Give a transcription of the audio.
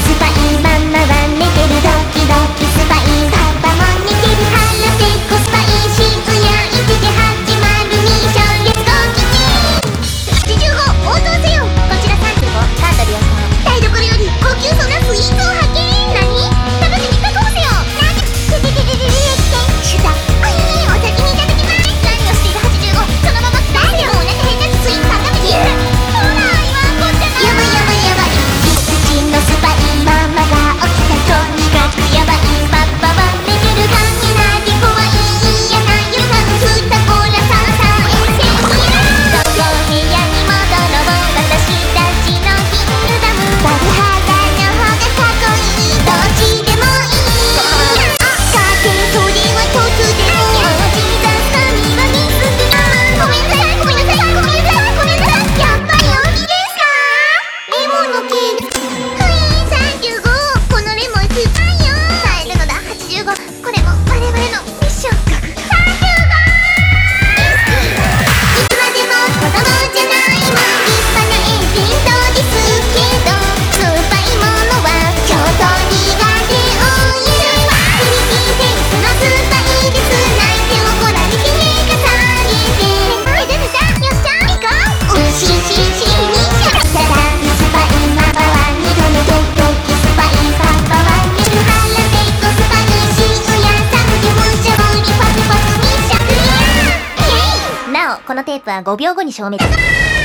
スパこのテープは5秒後に消滅。